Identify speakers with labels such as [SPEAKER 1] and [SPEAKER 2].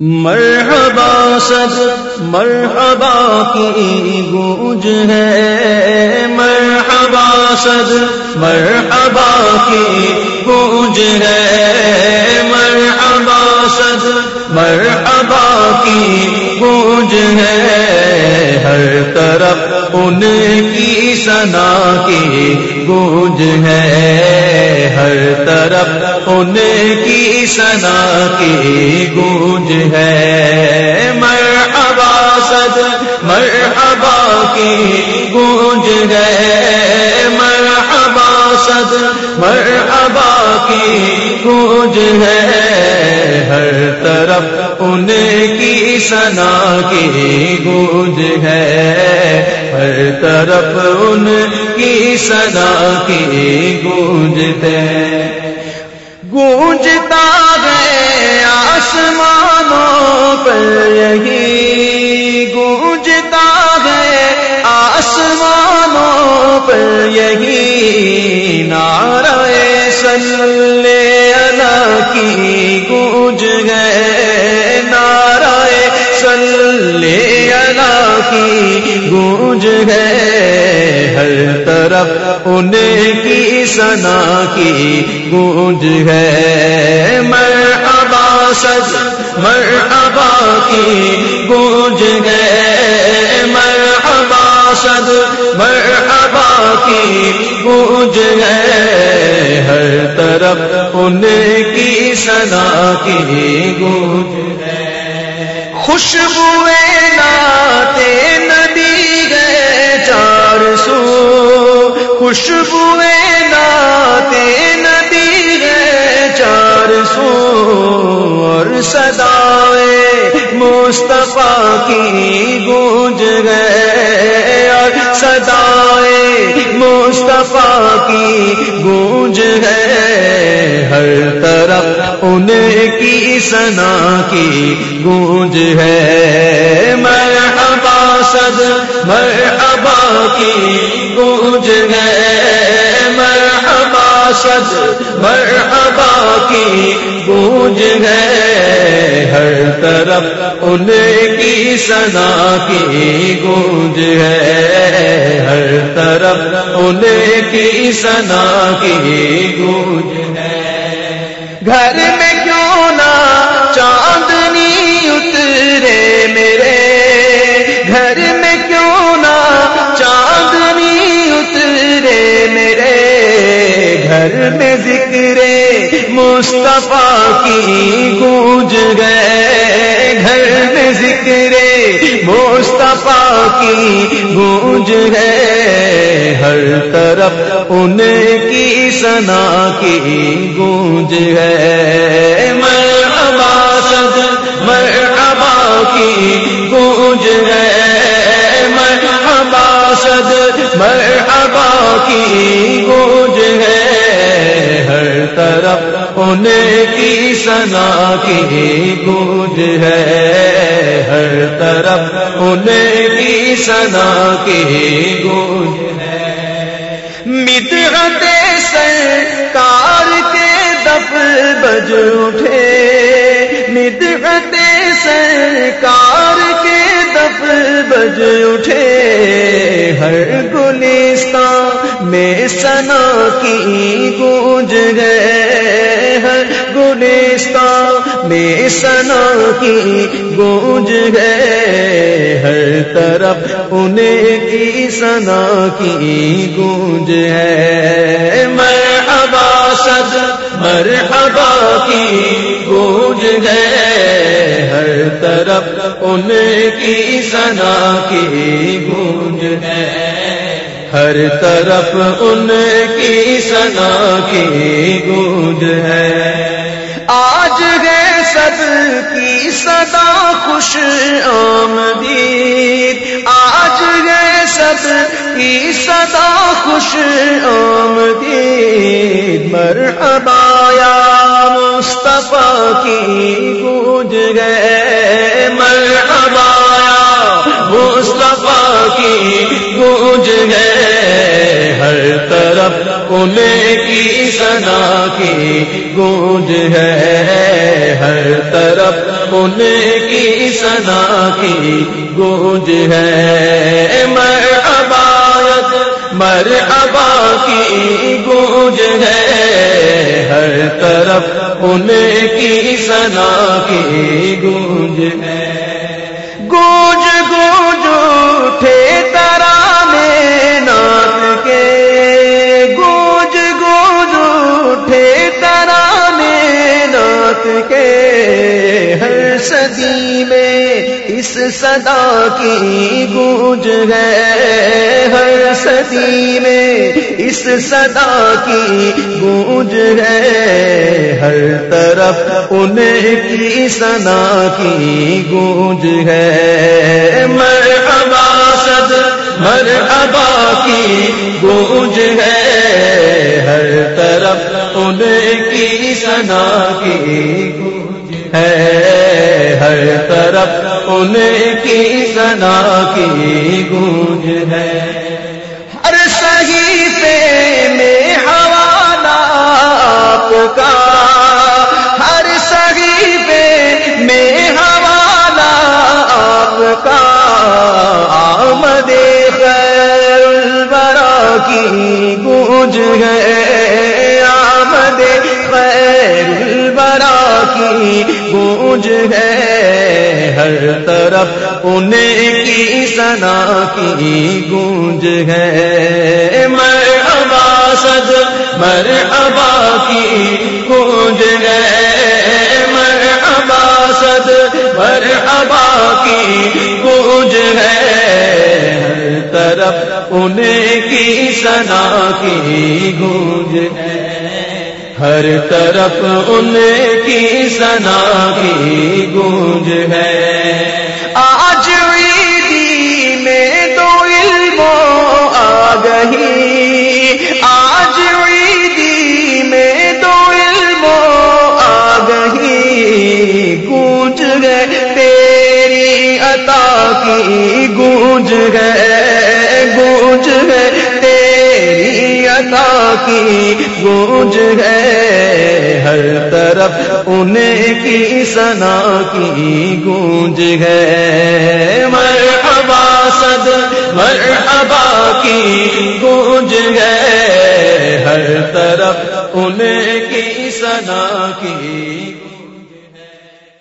[SPEAKER 1] مرحبا سد مرحبا کی گونج ہے۔ مرحبا سد مرحبا کی گونج ہے۔ مرحبا سد مرحبا کی گونج ہے۔ ہر طرف ان کی سنا کی گونج ہے۔ ہر طرف ان کی سنا کی گونج ہے۔ مرحبا سد، مرحبا کی گونج ہے۔ مرحبا سد، مرحبا کی گونج ہے۔ ہر طرف ان کی سنا کی گونج ہے۔ ہر طرف ان کی سنا کی گونج ہے۔ گونجتا یہی گونجتا ہے آسمانوں پر یہی نعرہ صلی اللہ کی گونج گئے نعرہ صلی اللہ کی گونج گئے ہر طرف ان کی سنا کی گونج ہے میں ابا سج مر ابا کی گونج گئے مر ابا سد مر ابا کی گونج ہے ہر طرف ان کی سنا کی گونج ہے خوشبو ناتے نبی گئے چار سو۔ خوشبو ناتے نبی سدائے مصطفیٰ کی گونج گئے۔ اور سدائے مصطفیٰ کی گونج ہے ہر طرف ان کی سنا کی گونج ہے۔ مرحبا سد مرحبا مرحبا مرحبا کی گونج ہے ہر طرف ان کی سنا کی گونج ہے ہر طرف ان کی سنا کی گونج ہے۔ گھر گھر میں ذکر مصطفیٰ کی گونج گئے۔ گھر میں ذکر مصطفیٰ کی گونج ہے ہر طرف ان کی سنا کی گونج ہے مرحبا سد، مرحبا کی گونج ہے مرحبا سد، مرحبا کی سنا کی گونج ہے، ہر طرف ان کی سنا کی گونج ہے۔ مدرت سرکار کے دف بج اٹھے۔ مدرت سرکار کے دف بج اٹھے۔ ہر گلستان میں سنا کی گونج گئے ہر گلستان میں سنا کی گونج گئے ہر طرف انہیں کی سنا کی گونج ہے۔ مرحبا سد، مرحبا کی گونج گئے ہر طرف ان کی سنا کی گونج ہے۔ ہر طرف ان کی سنا کی گونج ہے۔ آج گئے سب کی صدا خوش آمدید۔ آج گئے سب کی صدا خوش آمدید۔ مرحبا یا مصطفیٰ کی گونج گئے مرحبا یا مصطفیٰ کی طرف ان کی سنا کی گونج ہے ہر طرف
[SPEAKER 2] ان کی سنا کی گونج ہے۔ مر ابایت مر ابا کی گونج ہے ہر طرف ان کی سنا کی گونج ہے۔
[SPEAKER 1] صدی میں اس صدا کی گونج ہے، ہر صدی میں اس صدا کی گونج ہے۔ ہر طرف ان کی سنا کی گونج ہے۔
[SPEAKER 2] مر ابا سد مر ابا کی گونج ہے۔ ہر طرف ان کی سنا کی گونج ہے۔ ہر طرف ان کی سنا کی گونج ہے۔
[SPEAKER 1] ہر صحیفے میں حوالہ آپ کا۔ ہر صحیفے میں حوالہ آپ کا۔ آمد خیر البرا کی گونج ہے۔ آمد خیر البرا کی گونج ہے ہر طرف ان کی سنا کی گونج ہے۔
[SPEAKER 2] مر ابا سد مر ابا کی گونج ہے۔ مر ابا سد مر ابا کی گونج ہے۔ ہر طرف ان کی سنا کی گونج ہے۔ ہر طرف ان کی سنا کی گونج ہے۔
[SPEAKER 1] آج عیدی میں دو علم آ گئی آج عیدی میں دو علم آ گئی گونج گئے تیری عطا کی، گونج گئے عطا کی گونج ہے ہر طرف ان کی سنا کی گونج ہے۔
[SPEAKER 2] مرحبا صد سد کی گونج ہے ہر طرف ان کی سنا کی